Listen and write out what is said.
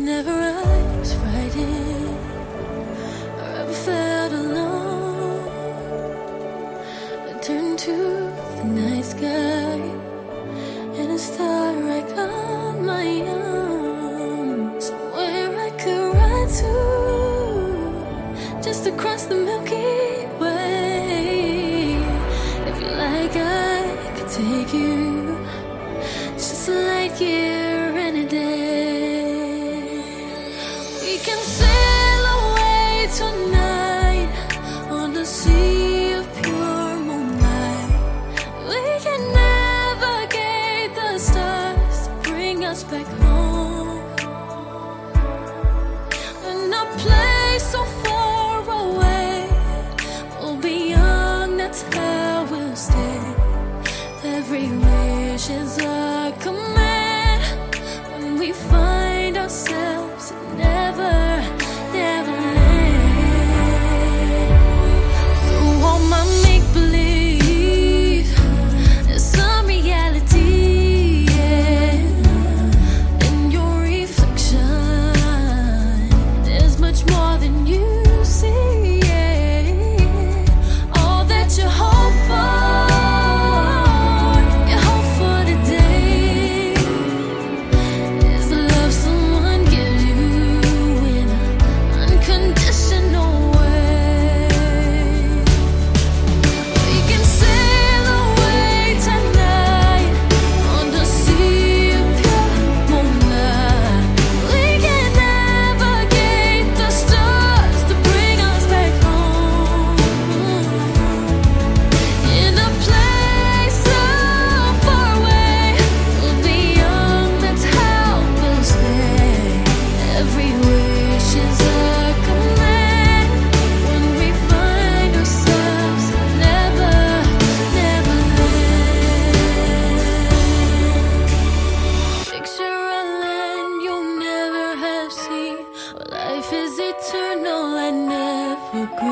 Whenever I was frightened or ever felt alone, I turned to the night sky and a star I called my own. Somewhere I could ride to, just across the Milky Way. If you like, I could take you just a light is a command. When we find ourselves life is eternal and never.